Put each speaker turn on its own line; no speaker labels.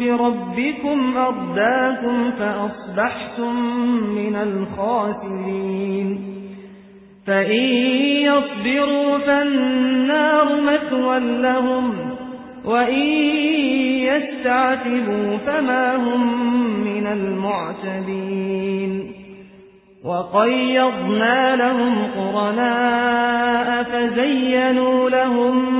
بربكم أرداكم فأصبحتم من الخاسرين فإن يصبروا فالنار مثوى لهم وإن يستعتبوا فما هم من المعتدين وقيضنا لهم قرناء فزينوا لهم